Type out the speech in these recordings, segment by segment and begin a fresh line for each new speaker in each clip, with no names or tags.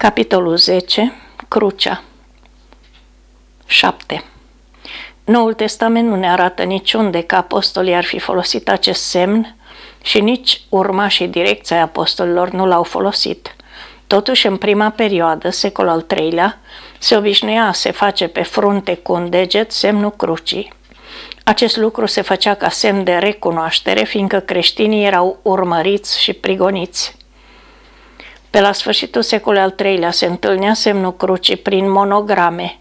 Capitolul 10. Crucea 7. Noul Testament nu ne arată niciunde că apostolii ar fi folosit acest semn și nici urmașii direcției apostolilor nu l-au folosit. Totuși, în prima perioadă, secolul al III-lea, se obișnuia a se face pe frunte cu un deget semnul crucii. Acest lucru se făcea ca semn de recunoaștere, fiindcă creștinii erau urmăriți și prigoniți. Pe la sfârșitul secolului al III-lea se întâlnea semnul crucii prin monograme.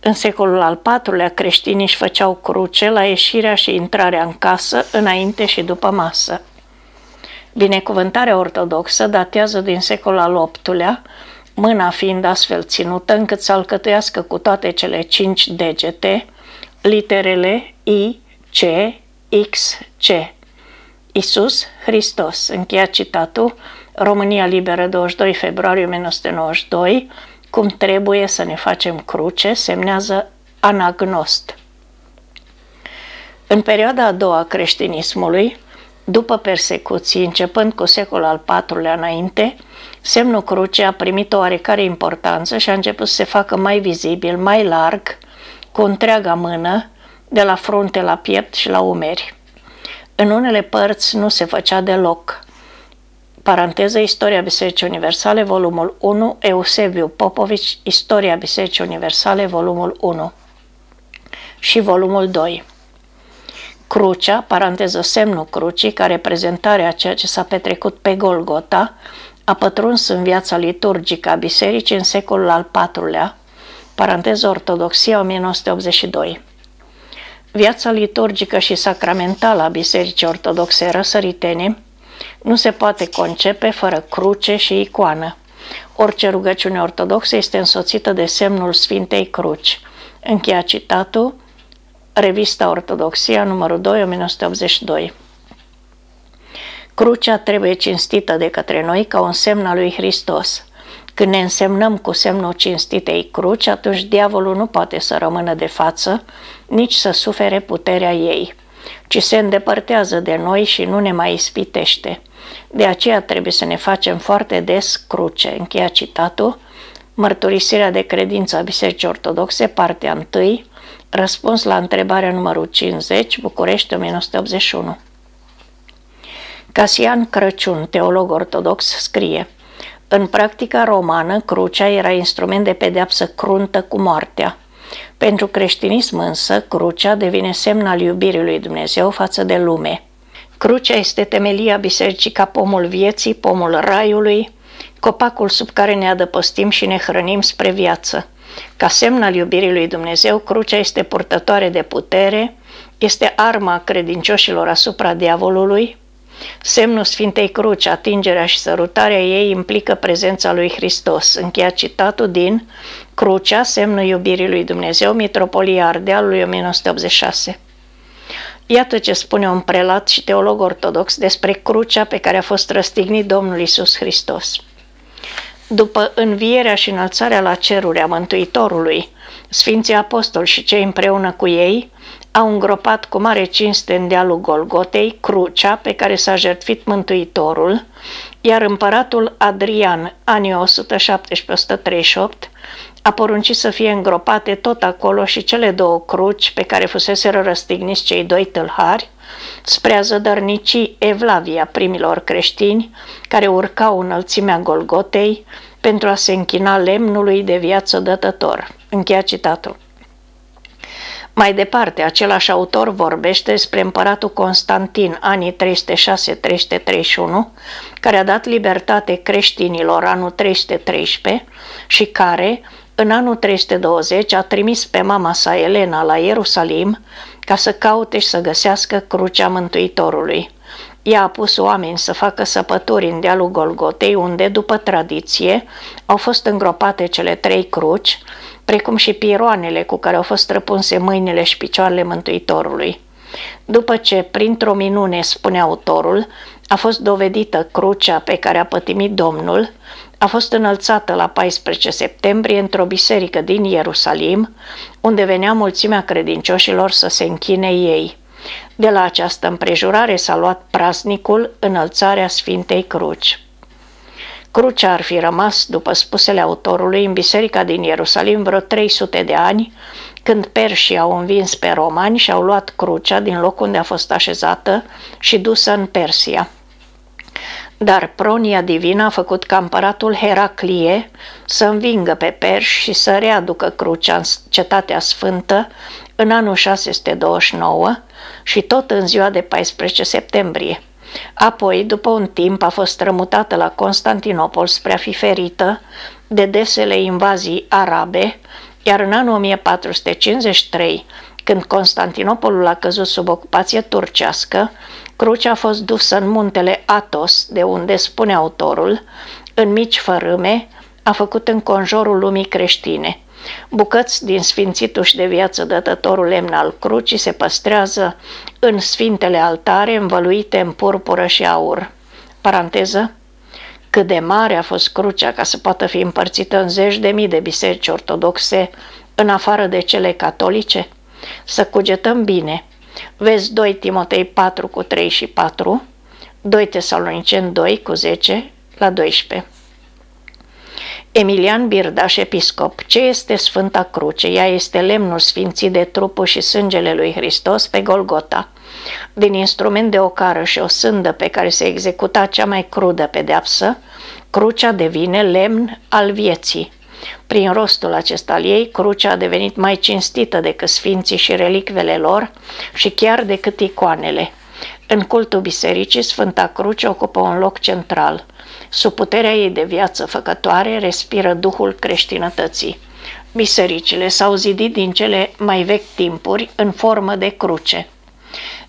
În secolul al IV-lea creștinii își făceau cruce la ieșirea și intrarea în casă, înainte și după masă. Binecuvântarea ortodoxă datează din secolul al VIII-lea, mâna fiind astfel ținută încât să alcătuiască cu toate cele cinci degete literele I, C, X, C. Isus Hristos, încheia citatul, România Liberă 22 februarie 1992, cum trebuie să ne facem cruce, semnează anagnost. În perioada a doua a creștinismului, după persecuții, începând cu secolul al IV-lea înainte, semnul cruce a primit o oarecare importanță și a început să se facă mai vizibil, mai larg, cu întreaga mână, de la frunte la piept și la umeri. În unele părți nu se făcea deloc. Paranteză Istoria Bisericii Universale, volumul 1, Eusebiu Popovici, Istoria Bisericii Universale, volumul 1 și volumul 2. Crucea, paranteză semnul crucii, ca reprezentare a ceea ce s-a petrecut pe Golgota, a pătruns în viața liturgică a bisericii în secolul al IV-lea, paranteză Ortodoxia 1982. Viața liturgică și sacramentală a Bisericii Ortodoxe răsăritene nu se poate concepe fără cruce și icoană. Orice rugăciune ortodoxă este însoțită de semnul Sfintei Cruci. Încheia citatul, Revista Ortodoxia, numărul 2, 1982. Crucea trebuie cinstită de către noi ca un semn al lui Hristos. Când ne însemnăm cu semnul cinstitei cruci, atunci diavolul nu poate să rămână de față, nici să sufere puterea ei, ci se îndepărtează de noi și nu ne mai ispitește. De aceea trebuie să ne facem foarte des cruce. Încheia citatul, Mărturisirea de credință a Bisericii Ortodoxe, partea 1, răspuns la întrebarea numărul 50, București 1981. Casian Crăciun, teolog ortodox, scrie În practica romană, crucea era instrument de pedeapsă cruntă cu moartea. Pentru creștinism însă, crucea devine semn al iubirii lui Dumnezeu față de lume – Crucea este temelia bisericii ca pomul vieții, pomul raiului, copacul sub care ne adăpostim și ne hrănim spre viață. Ca semn al iubirii lui Dumnezeu, crucea este purtătoare de putere, este arma credincioșilor asupra diavolului. Semnul Sfintei Cruci, atingerea și sărutarea ei implică prezența lui Hristos. Încheia citatul din Crucea, semnul iubirii lui Dumnezeu, Mitropolia Ardealului 1986. Iată ce spune un prelat și teolog ortodox despre crucea pe care a fost răstignit Domnul Isus Hristos. După învierea și înălțarea la ceruri a Mântuitorului, Sfinții Apostoli și cei împreună cu ei au îngropat cu mare cinste în dealul Golgotei crucea pe care s-a jertfit Mântuitorul, iar împăratul Adrian, anii 117-138, a poruncit să fie îngropate tot acolo și cele două cruci pe care fuseseră răstigniți cei doi tâlhari, spre a zădărnici Evlavia primilor creștini care urcau înălțimea Golgotei pentru a se închina lemnului de viață dătător. Încheia citatul. Mai departe, același autor vorbește despre împăratul Constantin, anii 306-331, care a dat libertate creștinilor anul 313 și care, în anul 320 a trimis pe mama sa Elena la Ierusalim ca să caute și să găsească crucea Mântuitorului. Ea a pus oameni să facă săpături în dealul Golgotei, unde, după tradiție, au fost îngropate cele trei cruci, precum și piroanele cu care au fost străpunse mâinile și picioarele Mântuitorului. După ce, printr-o minune, spune autorul, a fost dovedită crucea pe care a pătimit Domnul, a fost înălțată la 14 septembrie într-o biserică din Ierusalim, unde venea mulțimea credincioșilor să se închine ei. De la această împrejurare s-a luat praznicul înălțarea Sfintei Cruci. Crucea ar fi rămas, după spusele autorului, în biserica din Ierusalim vreo 300 de ani, când perșii au învins pe romani și au luat crucea din locul unde a fost așezată și dusă în Persia. Dar pronia divină a făcut ca împăratul Heraclie să învingă pe perși și să readucă crucea în cetatea sfântă în anul 629 și tot în ziua de 14 septembrie. Apoi, după un timp, a fost strămutată la Constantinopol spre a fi ferită de desele invazii arabe, iar în anul 1453, când Constantinopolul a căzut sub ocupație turcească, crucea a fost dusă în muntele Atos, de unde, spune autorul, în mici fărâme, a făcut înconjurul lumii creștine – Bucăți din sfințituși de viață dătătorul lemn al crucii se păstrează în sfintele altare învăluite în purpură și aur. Paranteză, cât de mare a fost crucea ca să poată fi împărțită în zeci de mii de biserici ortodoxe în afară de cele catolice? Să cugetăm bine. Vezi 2 Timotei 4 cu 3 și 4, 2 Tesaloniceni 2 cu 10 la 12. Emilian Birdaș, episcop, ce este Sfânta Cruce? Ea este lemnul sfințit de trupul și sângele lui Hristos pe Golgota. Din instrument de ocară și o sândă pe care se executa cea mai crudă pedeapsă, crucea devine lemn al vieții. Prin rostul acesta al ei, crucea a devenit mai cinstită decât sfinții și relicvele lor și chiar decât icoanele. În cultul bisericii, Sfânta Cruce ocupă un loc central – Sub puterea ei de viață făcătoare respiră duhul creștinătății. Bisericile s-au zidit din cele mai vechi timpuri în formă de cruce.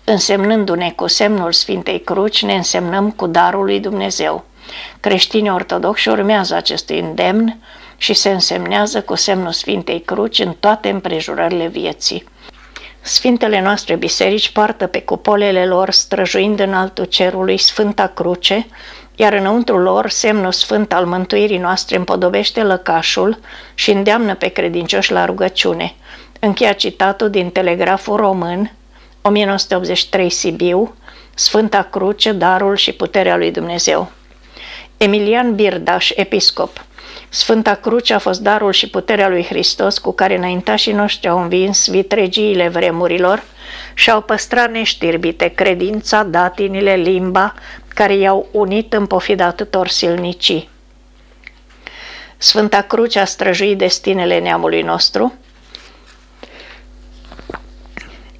Însemnându-ne cu semnul Sfintei Cruci, ne însemnăm cu darul lui Dumnezeu. Creștinii ortodoxi urmează acestui îndemn și se însemnează cu semnul Sfintei Cruci în toate împrejurările vieții. Sfintele noastre biserici poartă pe cupolele lor, străjuind în altul cerului Sfânta Cruce, iar înăuntru lor semnul sfânt al mântuirii noastre împodobește lăcașul și îndeamnă pe credincioși la rugăciune. Încheia citatul din Telegraful Român, 1983 Sibiu, Sfânta Cruce, Darul și Puterea lui Dumnezeu. Emilian Birdaș, episcop Sfânta Cruce a fost darul și puterea lui Hristos cu care înaintașii noștri au învins vitregiile vremurilor și au păstrat neștirbite credința, datinile, limba, care i-au unit în pofida atâtor silnicii. Sfânta Cruce a străjuit destinele neamului nostru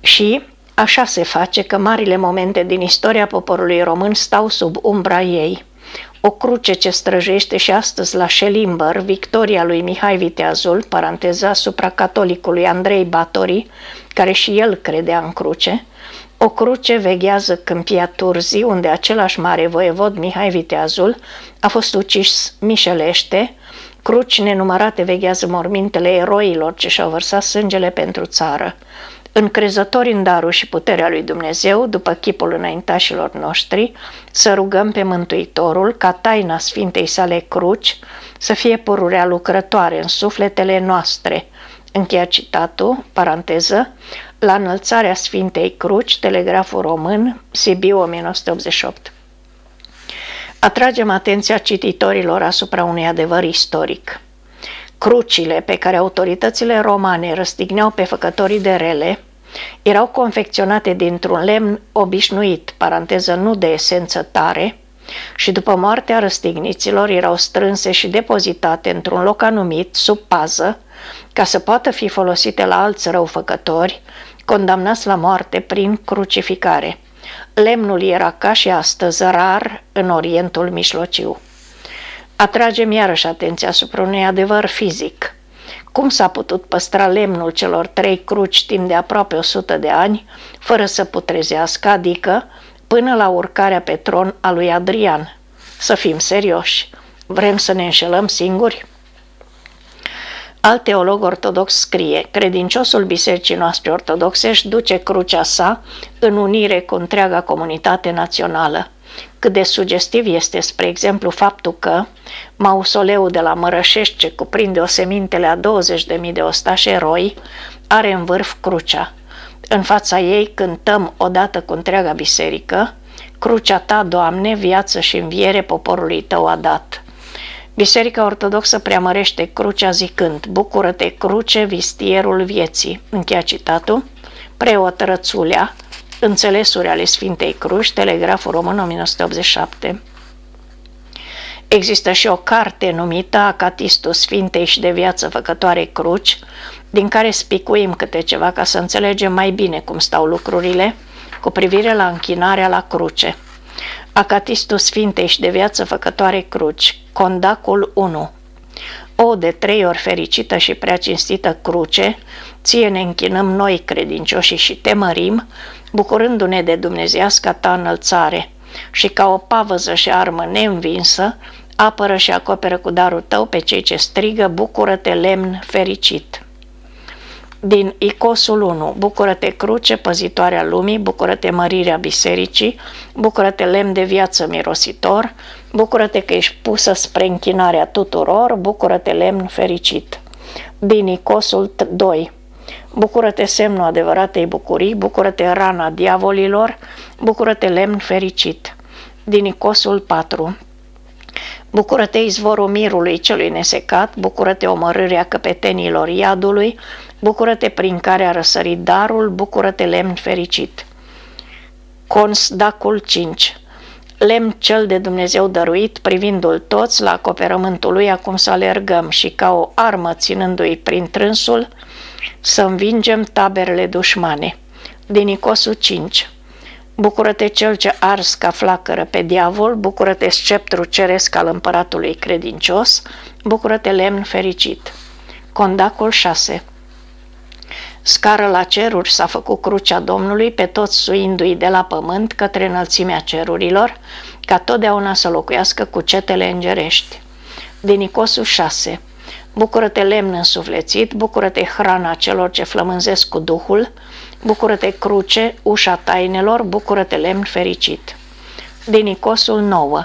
și așa se face că marile momente din istoria poporului român stau sub umbra ei. O cruce ce străjește și astăzi la Șelimber, victoria lui Mihai Viteazul, paranteza asupra catolicului Andrei Batori, care și el credea în cruce, o cruce veghează câmpia Turzii, unde același mare voievod Mihai Viteazul a fost ucis mișelește, cruci nenumărate veghează mormintele eroilor ce și-au vărsat sângele pentru țară. Încrezători în darul și puterea lui Dumnezeu, după chipul înaintașilor noștri, să rugăm pe Mântuitorul ca taina Sfintei sale cruci să fie pururea lucrătoare în sufletele noastre. Încheia citatul, paranteză, la înălțarea Sfintei Cruci, Telegraful Român, Sibiu 1988. Atragem atenția cititorilor asupra unui adevăr istoric. Crucile pe care autoritățile romane răstigneau pe făcătorii de rele erau confecționate dintr-un lemn obișnuit, paranteză nu de esență tare, și după moartea răstigniților erau strânse și depozitate într-un loc anumit, sub pază, ca să poată fi folosite la alți răufăcători, condamnați la moarte prin crucificare. Lemnul era ca și astăzi rar în Orientul Mijlociu. Atragem iarăși atenția asupra unui adevăr fizic. Cum s-a putut păstra lemnul celor trei cruci timp de aproape 100 de ani, fără să putrezească, adică până la urcarea pe tron a lui Adrian? Să fim serioși. Vrem să ne înșelăm singuri? Alt teolog ortodox scrie, credinciosul bisericii noastre ortodoxe își duce crucea sa în unire cu întreaga comunitate națională. Cât de sugestiv este, spre exemplu, faptul că mausoleul de la Mărășești, ce cuprinde osemintele a 20.000 de ostași eroi, are în vârf crucea. În fața ei cântăm odată cu întreaga biserică, Crucea ta, Doamne, viață și înviere poporului tău a dat. Biserica Ortodoxă preamărește crucea zicând, Bucură-te, cruce, vistierul vieții. Încheia citatul. Preot Rățulea, Înțelesuri ale Sfintei Cruci, Telegraful Român 1987. Există și o carte numită Acatistul Sfintei și de viață făcătoare cruci, din care spicuim câte ceva ca să înțelegem mai bine cum stau lucrurile cu privire la închinarea la cruce. Acatistul Sfintei și de viață făcătoare cruci, Condacul 1 O de trei ori fericită și prea cinstită cruce, ție ne închinăm noi credincioși și te mărim, bucurându-ne de dumnezească ta înălțare și ca o pavăză și armă neînvinsă, apără și acoperă cu darul tău pe cei ce strigă, bucură-te lemn fericit. Din Icosul 1, bucură-te cruce, păzitoarea lumii, bucură-te mărirea bisericii, bucură-te lemn de viață mirositor, bucură-te că ești pusă spre închinarea tuturor, bucură-te lemn fericit. Din Icosul 2, Bucură-te semnul adevăratei bucurii, bucură-te rana diavolilor, bucură-te lemn fericit. Din Icosul 4 Bucură-te izvorul mirului celui nesecat, bucură-te omorârea căpetenilor iadului, bucură-te prin care a răsărit darul, bucură-te lemn fericit. Consdacul 5 Lemn cel de Dumnezeu dăruit, privindu-l toți la acoperământul lui, acum să alergăm și ca o armă ținându-i prin trânsul, să învingem taberele dușmane. Din Icosul 5 Bucură-te cel ce ars ca flacără pe diavol, bucură-te sceptru ceresc al împăratului credincios, bucură-te lemn fericit. Condacul 6 Scară la ceruri s-a făcut crucea Domnului pe toți suindu-i de la pământ către înălțimea cerurilor, ca totdeauna să locuiască cu cetele îngerești. Din Icosul 6 Bucură-te lemn însuflețit, bucură-te hrana celor ce flămânzesc cu Duhul, bucură-te cruce, ușa tainelor, bucură-te lemn fericit. Din Icosul 9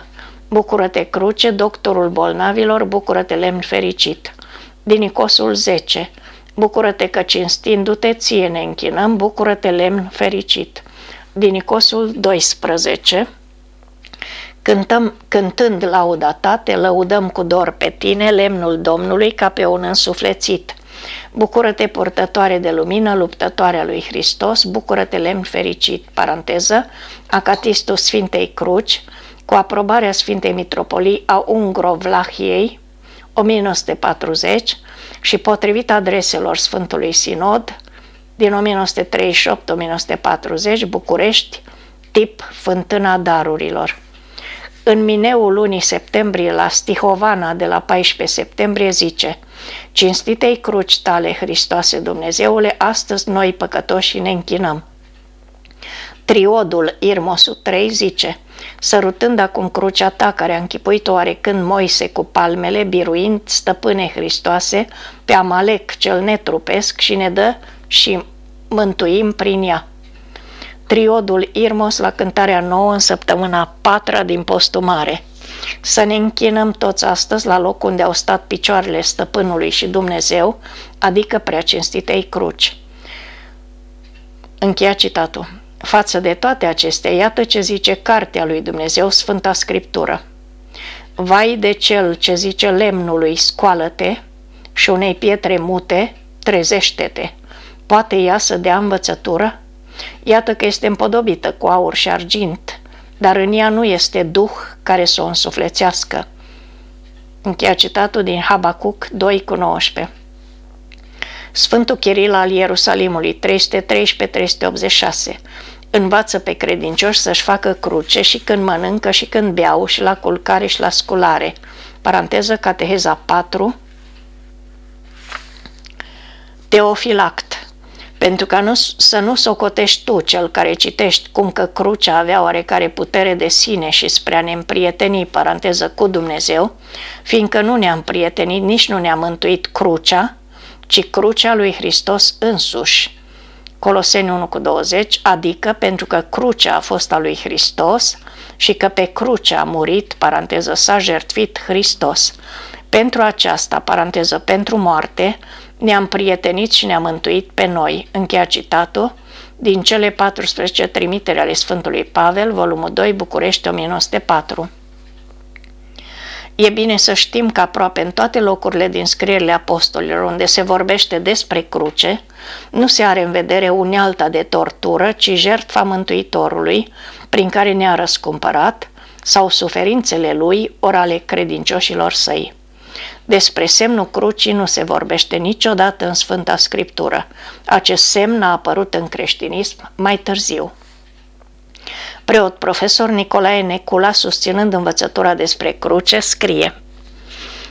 Bucură-te cruce, doctorul bolnavilor, bucură-te lemn fericit. Din Icosul 10 Bucură-te că cinstindu-te ție ne închinăm, bucură-te lemn fericit. Din Icosul 12 Cântăm, cântând lauda ta, te lăudăm cu dor pe tine, lemnul Domnului, ca pe un însuflețit. Bucură-te, purtătoare de lumină, luptătoarea lui Hristos, bucură-te, lemn fericit, paranteză, acatistul Sfintei Cruci, cu aprobarea Sfintei Mitropolii a Ungrovlahiei, 1940, și potrivit adreselor Sfântului Sinod, din 1938-1940, București, tip Fântâna Darurilor. În mineul lunii septembrie la Stihovana de la 14 septembrie zice Cinstitei cruci tale, Hristoase Dumnezeule, astăzi noi păcătoși ne închinăm. Triodul Irmosu 3 zice Sărutând acum crucea ta care a închipuit oarecând Moise cu palmele, biruind stăpâne Hristoase pe Amalek cel netrupesc și ne dă și mântuim prin ea triodul Irmos la cântarea nouă în săptămâna patra din postul mare. Să ne închinăm toți astăzi la loc unde au stat picioarele stăpânului și Dumnezeu, adică prea cinstitei cruci. Încheia citatul. Față de toate acestea, iată ce zice cartea lui Dumnezeu, Sfânta Scriptură. Vai de cel ce zice lemnului, scoală-te, și unei pietre mute, trezește-te. Poate ea să dea învățătură? Iată că este împodobită cu aur și argint, dar în ea nu este duh care să o însuflețească. Încheia citatul din Habacuc 2 cu 19. Sfântul Chiril al Ierusalimului 313-386 învață pe credincioși să-și facă cruce și când mănâncă și când beau și la culcare și la sculare. Paranteză Cateheza 4 Teofilact pentru ca nu, să nu socotești tu cel care citești cum că crucea avea oarecare putere de sine și spre a ne împrieteni, paranteză, cu Dumnezeu, fiindcă nu ne-am prietenit, nici nu ne-a mântuit crucea, ci crucea lui Hristos însuși. Coloseni 1 cu 20, adică pentru că crucea a fost a lui Hristos și că pe cruce a murit, paranteză, s-a jertfit Hristos. Pentru aceasta, paranteză, pentru moarte, ne-am prietenit și ne-am mântuit pe noi. Încheia citatul din cele 14 trimitere ale Sfântului Pavel, volumul 2, București, 1904. E bine să știm că aproape în toate locurile din scrierile apostolilor unde se vorbește despre cruce, nu se are în vedere unealta de tortură, ci jertfa Mântuitorului, prin care ne-a răscumpărat, sau suferințele lui, ori ale credincioșilor săi. Despre semnul crucii nu se vorbește niciodată în Sfânta Scriptură. Acest semn a apărut în creștinism mai târziu. Preot profesor Nicolae Necula, susținând învățătura despre cruce, scrie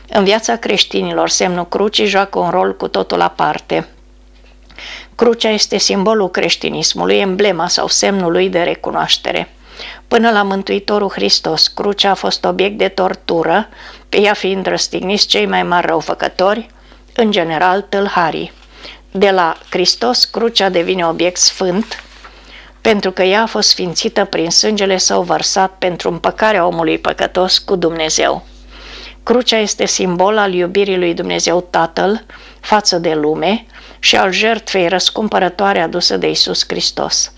În viața creștinilor, semnul crucii joacă un rol cu totul aparte. Crucea este simbolul creștinismului, emblema sau semnul lui de recunoaștere. Până la Mântuitorul Hristos, crucea a fost obiect de tortură, pe ea fiind răstigniți cei mai mari răufăcători, în general tâlharii. De la Hristos, crucea devine obiect sfânt, pentru că ea a fost sfințită prin sângele său vărsat pentru împăcarea omului păcătos cu Dumnezeu. Crucea este simbol al iubirii lui Dumnezeu Tatăl față de lume și al jertfei răscumpărătoare adusă de Isus Hristos.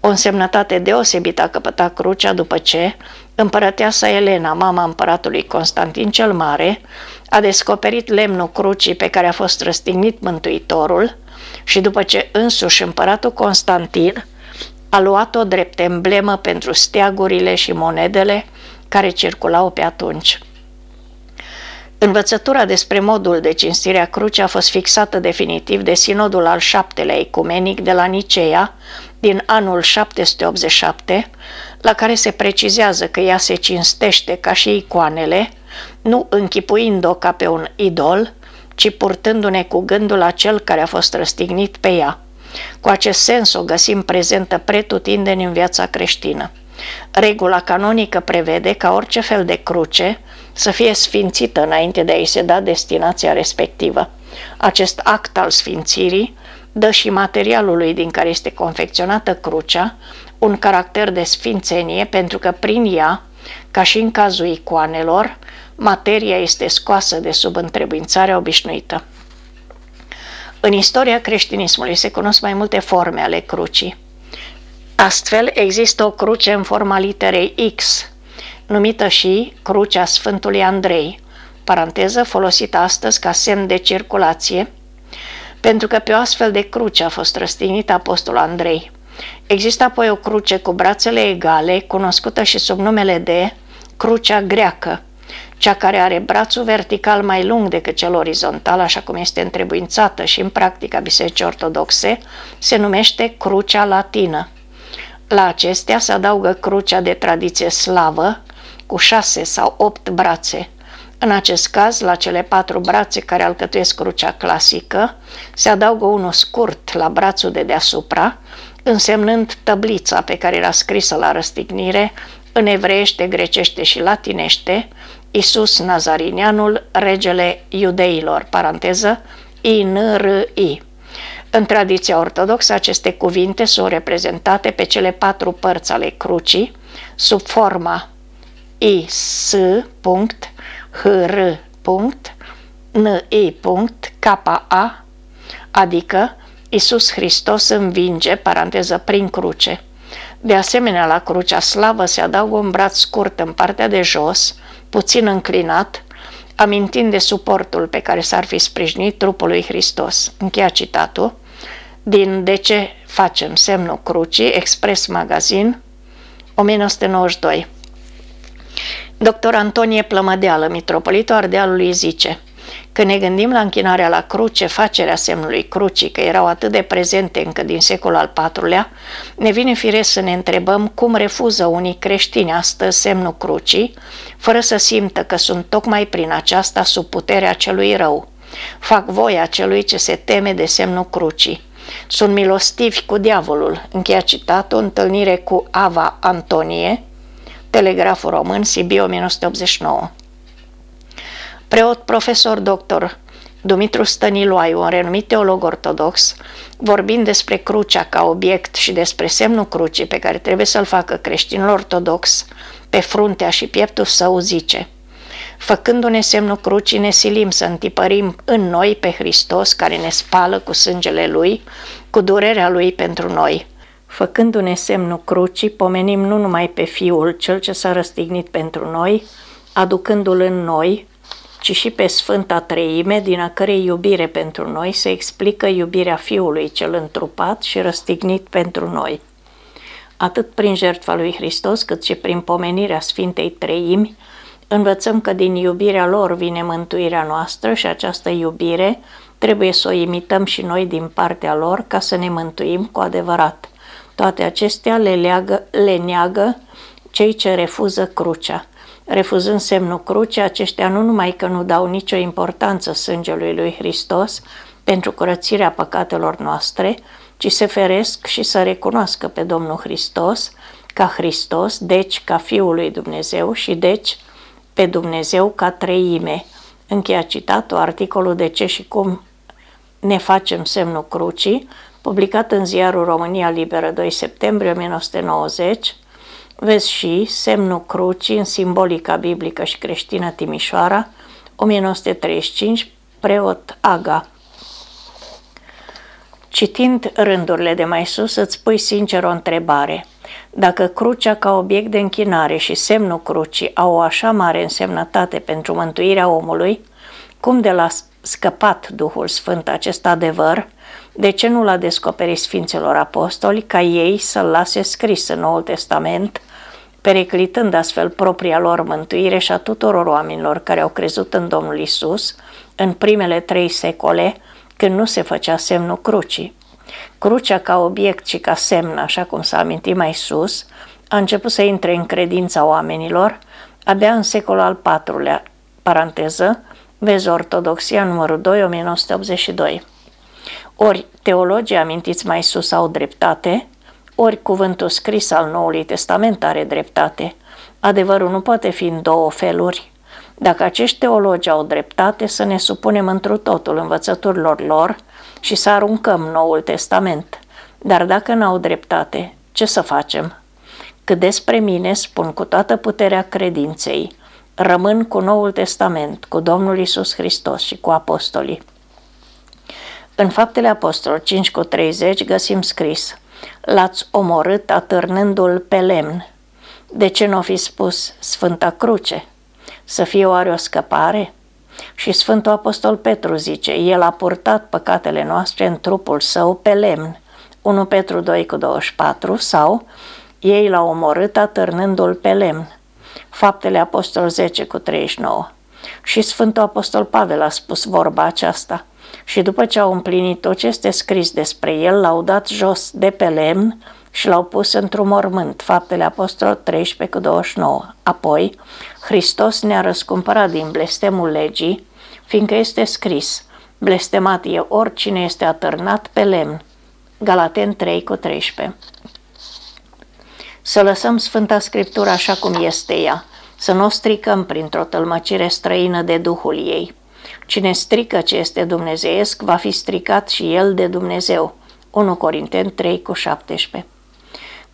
O însemnătate deosebită a căpătat crucea după ce împărăteasa Elena, mama împăratului Constantin cel Mare, a descoperit lemnul crucii pe care a fost răstignit Mântuitorul și după ce însuși împăratul Constantin a luat-o drept emblemă pentru steagurile și monedele care circulau pe atunci. Învățătura despre modul de cinstire a crucii a fost fixată definitiv de sinodul al șaptelea ecumenic de la Nicea din anul 787, la care se precizează că ea se cinstește ca și icoanele, nu închipuind-o ca pe un idol, ci purtându-ne cu gândul la cel care a fost răstignit pe ea. Cu acest sens o găsim prezentă pretutindeni în viața creștină. Regula canonică prevede ca orice fel de cruce să fie sfințită înainte de a-i se da destinația respectivă. Acest act al sfințirii dă și materialului din care este confecționată crucea un caracter de sfințenie pentru că prin ea, ca și în cazul icoanelor, materia este scoasă de sub întrebuințarea obișnuită. În istoria creștinismului se cunosc mai multe forme ale crucii. Astfel, există o cruce în forma literei X, numită și Crucea Sfântului Andrei, paranteză folosită astăzi ca semn de circulație, pentru că pe o astfel de cruce a fost răstignit Apostolul Andrei. Există apoi o cruce cu brațele egale, cunoscută și sub numele de Crucea Greacă, cea care are brațul vertical mai lung decât cel orizontal, așa cum este întrebuințată și în practica Bisericii Ortodoxe, se numește Crucea Latină. La acestea se adaugă crucea de tradiție slavă, cu șase sau opt brațe. În acest caz, la cele patru brațe care alcătuiesc crucea clasică, se adaugă unul scurt la brațul de deasupra, însemnând tăblița pe care era scrisă la răstignire în evreiește, grecește și latinește, Isus Nazarinianul, regele iudeilor, paranteză, I-N-R-I. În tradiția ortodoxă, aceste cuvinte sunt reprezentate pe cele patru părți ale crucii, sub forma I, S, punct, H, R, punct, N, I, punct, K, A, adică Isus Hristos învinge, paranteză, prin cruce. De asemenea, la crucea slavă se adaugă un braț scurt în partea de jos, puțin înclinat, amintind de suportul pe care s-ar fi sprijinit trupul lui Hristos. Încheia citatul din De ce facem semnul crucii, Express Magazin, 1992. Dr. Antonie Plămădeală, mitropolitul Ardealului, zice Când ne gândim la închinarea la cruce, facerea semnului crucii, că erau atât de prezente încă din secolul al IV-lea, ne vine firesc să ne întrebăm cum refuză unii creștini astăzi semnul crucii, fără să simtă că sunt tocmai prin aceasta sub puterea celui rău. Fac voia celui ce se teme de semnul crucii. Sunt milostivi cu diavolul. Încheia citatul, întâlnire cu Ava Antonie, Telegraful Român, Sibiu 1989. Preot profesor doctor Dumitru Stăniloaiu, un renumit teolog ortodox, vorbind despre crucea ca obiect și despre semnul crucii pe care trebuie să-l facă creștinul ortodox pe fruntea și pieptul său, zice Făcându-ne semnul crucii, ne silim să întipărim în noi pe Hristos care ne spală cu sângele Lui, cu durerea Lui pentru noi – Făcându-ne semnul crucii, pomenim nu numai pe Fiul, Cel ce s-a răstignit pentru noi, aducându-l în noi, ci și pe Sfânta Treime, din a cărei iubire pentru noi se explică iubirea Fiului cel întrupat și răstignit pentru noi. Atât prin jertfa lui Hristos, cât și prin pomenirea Sfintei Treimi, învățăm că din iubirea lor vine mântuirea noastră și această iubire trebuie să o imităm și noi din partea lor ca să ne mântuim cu adevărat. Toate acestea le, leagă, le neagă cei ce refuză crucea. Refuzând semnul cruce, aceștia nu numai că nu dau nicio importanță sângelui lui Hristos pentru curățirea păcatelor noastre, ci se feresc și să recunoască pe Domnul Hristos ca Hristos, deci ca Fiul lui Dumnezeu și deci pe Dumnezeu ca treime. Încheia citatul articolul De ce și cum ne facem semnul crucii, publicat în ziarul România Liberă 2 septembrie 1990, Vezi și semnul crucii în simbolica biblică și creștină Timișoara, 1935, preot Aga. Citind rândurile de mai sus, îți pui sincer o întrebare. Dacă crucea ca obiect de închinare și semnul crucii au o așa mare însemnătate pentru mântuirea omului, cum de la scăpat Duhul Sfânt acest adevăr, de ce nu l-a descoperit Sfinților Apostoli ca ei să-l lase scris în Noul Testament periclitând astfel propria lor mântuire și a tuturor oamenilor care au crezut în Domnul Isus în primele trei secole, când nu se făcea semnul crucii. Crucea ca obiect și ca semn, așa cum s-a amintit mai sus, a început să intre în credința oamenilor abia în secolul al IV-lea, paranteză, vezi Ortodoxia numărul 2, 1982. Ori teologii amintiți mai sus au dreptate, ori cuvântul scris al Noului Testament are dreptate. Adevărul nu poate fi în două feluri. Dacă acești teologi au dreptate, să ne supunem întru totul învățăturilor lor și să aruncăm Noul Testament. Dar dacă n-au dreptate, ce să facem? Cât despre mine spun cu toată puterea credinței, rămân cu Noul Testament, cu Domnul Isus Hristos și cu apostolii. În Faptele Apostol 5 cu 30 găsim scris – L-ați omorât atârnându-l pe lemn. De ce nu fi spus Sfânta Cruce? Să fie oare o scăpare? Și Sfântul Apostol Petru zice, El a purtat păcatele noastre în trupul său pe lemn. 1 Petru 2 cu 24 sau ei l-au omorât atârnându-l pe lemn. Faptele Apostol 10 cu 39. Și Sfântul Apostol Pavel a spus vorba aceasta și după ce au împlinit tot ce este scris despre el, l-au dat jos de pe lemn și l-au pus într-un mormânt, faptele apostol 13 cu 29. Apoi, Hristos ne-a răscumpărat din blestemul legii, fiindcă este scris, blestemat e oricine este atârnat pe lemn. Galaten 3 cu 13. Să lăsăm Sfânta Scriptură așa cum este ea, să nu o stricăm printr-o tălmăcire străină de Duhul ei. Cine strică ce este dumnezeiesc va fi stricat și el de Dumnezeu. 1 Corinteni 3 cu 17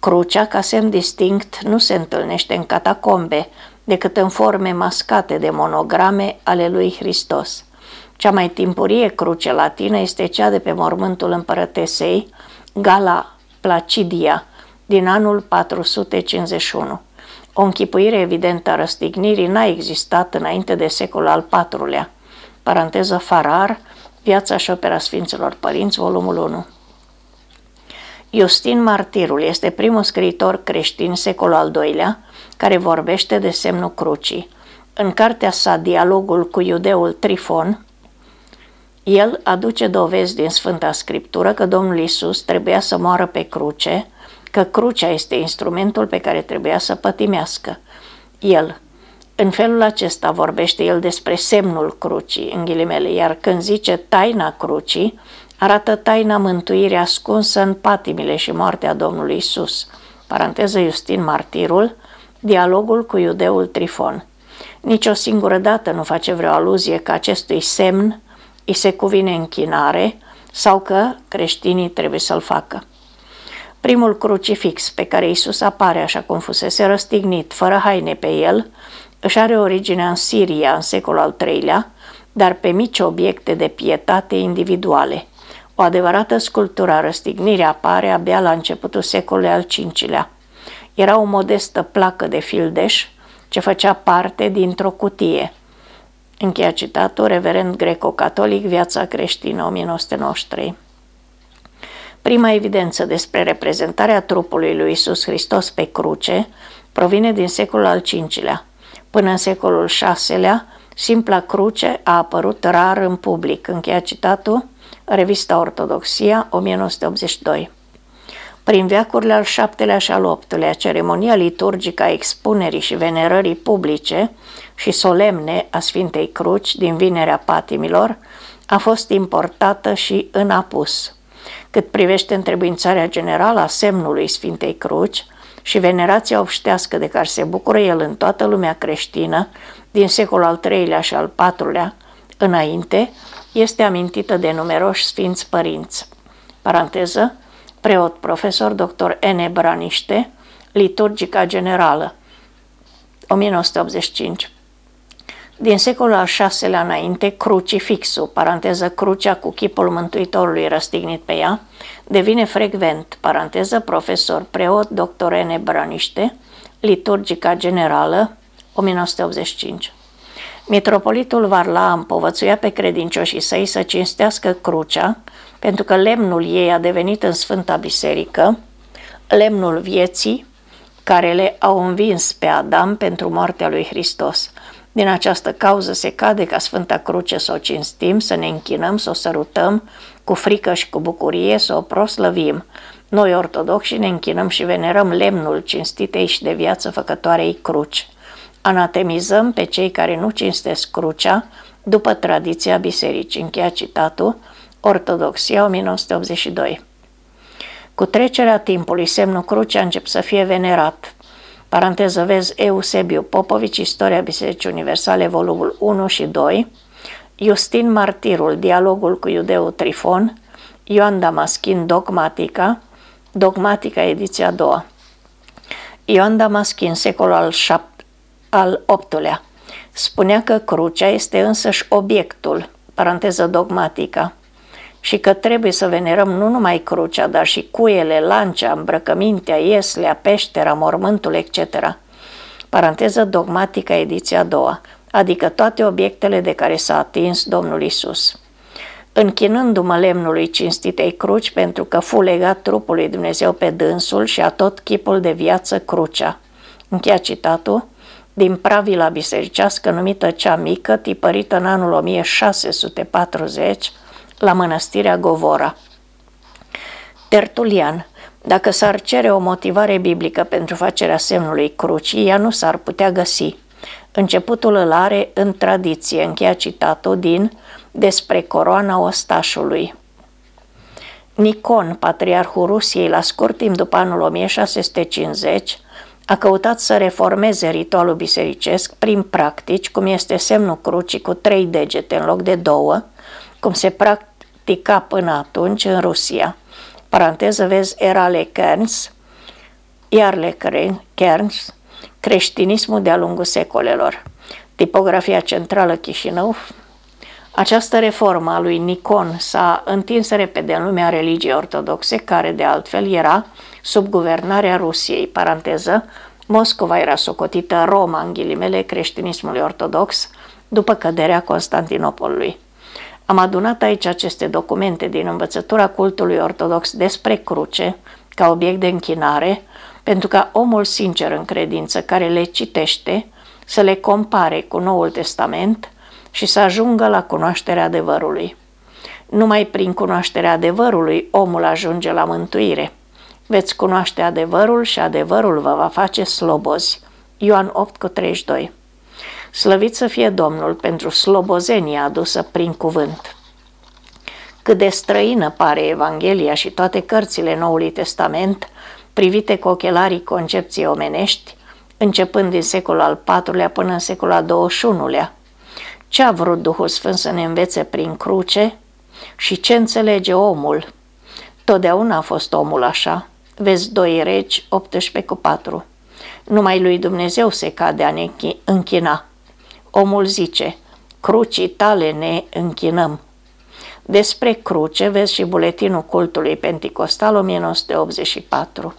Crucea, ca semn distinct, nu se întâlnește în catacombe, decât în forme mascate de monograme ale lui Hristos. Cea mai timpurie cruce latină este cea de pe mormântul împărătesei Gala Placidia din anul 451. O închipuire evidentă a răstignirii n-a existat înainte de secolul al IV-lea paranteză Farar, Viața și șopera Sfinților Părinți, volumul 1. Justin Martirul este primul scriitor creștin secolul al doilea care vorbește de semnul crucii. În cartea sa Dialogul cu iudeul Trifon, el aduce dovezi din Sfânta Scriptură că Domnul Isus trebuia să moară pe cruce, că crucea este instrumentul pe care trebuia să pătimească. El, în felul acesta vorbește el despre semnul crucii, în ghilimele, iar când zice taina crucii, arată taina mântuirii ascunsă în patimile și moartea Domnului Isus. Paranteză Justin Martirul, dialogul cu iudeul Trifon. Nici o singură dată nu face vreo aluzie că acestui semn îi se cuvine închinare sau că creștinii trebuie să-l facă. Primul crucifix pe care Isus apare așa cum fusese răstignit, fără haine pe el, își are originea în Siria, în secolul al III-lea, dar pe mici obiecte de pietate individuale. O adevărată sculptură a răstignirii apare abia la începutul secolului al V-lea. Era o modestă placă de fildeș ce făcea parte dintr-o cutie. Încheia citatul, reverend greco-catolic, Viața creștină, 1993. Prima evidență despre reprezentarea trupului lui Isus Hristos pe cruce provine din secolul al V-lea. Până în secolul VI-lea, simpla cruce a apărut rar în public. Încheia citatul, Revista Ortodoxia, 1982. Prin veacurile al șaptelea și al optulea, ceremonia liturgică a expunerii și venerării publice și solemne a Sfintei Cruci din Vinerea Patimilor a fost importată și în apus. Cât privește întrebuințarea generală a semnului Sfintei Cruci și venerația obștească de care se bucură el în toată lumea creștină, din secolul al III-lea și al IV-lea, înainte, este amintită de numeroși sfinți părinți. Paranteză, preot profesor dr. N. Braniște, Liturgica Generală, 1985. Din secolul al VI-lea înainte, crucifixul, paranteză crucea cu chipul Mântuitorului răstignit pe ea, devine frecvent, paranteză profesor preot dr. N. Braniște, Liturgica Generală, 1985. Mitropolitul Varla împovățuia pe credincioșii săi să cinstească crucea, pentru că lemnul ei a devenit în Sfânta Biserică, lemnul vieții, care le au învins pe Adam pentru moartea lui Hristos. Din această cauză se cade ca Sfânta Cruce să o cinstim, să ne închinăm, să o sărutăm cu frică și cu bucurie, să o proslăvim. Noi ortodoxi ne închinăm și venerăm lemnul cinstitei și de viață făcătoarei cruci. Anatemizăm pe cei care nu cinstesc crucea după tradiția bisericii. Încheia citatul, Ortodoxia 1982. Cu trecerea timpului, semnul crucea încep să fie venerat. Paranteză vezi Eusebiu Popovici, Istoria Bisericii Universale, volumul 1 și 2, Justin Martirul, Dialogul cu Iudeu Trifon, Ioan Damaschin, Dogmatica, Dogmatica, ediția a doua. Ioan Damaschin, secolul al, șap- al VIII-lea, spunea că crucea este însăși obiectul, paranteză dogmatica, și că trebuie să venerăm nu numai crucea, dar și cuiele, lancea, îmbrăcămintea, ieslea, peștera, mormântul, etc. Paranteză dogmatică ediția a doua, adică toate obiectele de care s-a atins Domnul Isus. Închinându-mă lemnului cinstitei cruci pentru că fu legat trupul lui Dumnezeu pe dânsul și a tot chipul de viață crucea. Încheia citatul din pravila bisericească numită cea mică, tipărită în anul 1640, la mănăstirea Govora. Tertulian, dacă s-ar cere o motivare biblică pentru facerea semnului crucii, ea nu s-ar putea găsi. Începutul îl are în tradiție, încheia citatul din Despre coroana ostașului. Nicon, patriarhul Rusiei, la scurt timp după anul 1650, a căutat să reformeze ritualul bisericesc prin practici, cum este semnul crucii cu trei degete în loc de două, cum se practica până atunci în Rusia. Paranteză, vezi, era le Kerns, iar le Kerns, creștinismul de-a lungul secolelor. Tipografia centrală Chișinău. Această reformă a lui Nicon s-a întins repede în lumea religiei ortodoxe, care de altfel era sub guvernarea Rusiei. Paranteză, Moscova era socotită Roma, în ghilimele creștinismului ortodox, după căderea Constantinopolului. Am adunat aici aceste documente din învățătura cultului ortodox despre cruce, ca obiect de închinare, pentru ca omul sincer în credință care le citește să le compare cu Noul Testament și să ajungă la cunoașterea adevărului. Numai prin cunoașterea adevărului omul ajunge la mântuire. Veți cunoaște adevărul și adevărul vă va face slobozi. Ioan 8 cu 32 Slăvit să fie Domnul pentru slobozenia adusă prin cuvânt. Cât de străină pare Evanghelia și toate cărțile Noului Testament, privite cu ochelarii concepției omenești, începând din secolul al IV-lea până în secolul al XXI-lea. Ce a vrut Duhul Sfânt să ne învețe prin cruce și ce înțelege omul? Totdeauna a fost omul așa. Vezi 2 regi 18 cu 4. Numai lui Dumnezeu se cade a ne închina. Omul zice, crucii tale ne închinăm. Despre cruce vezi și buletinul cultului Pentecostal 1984.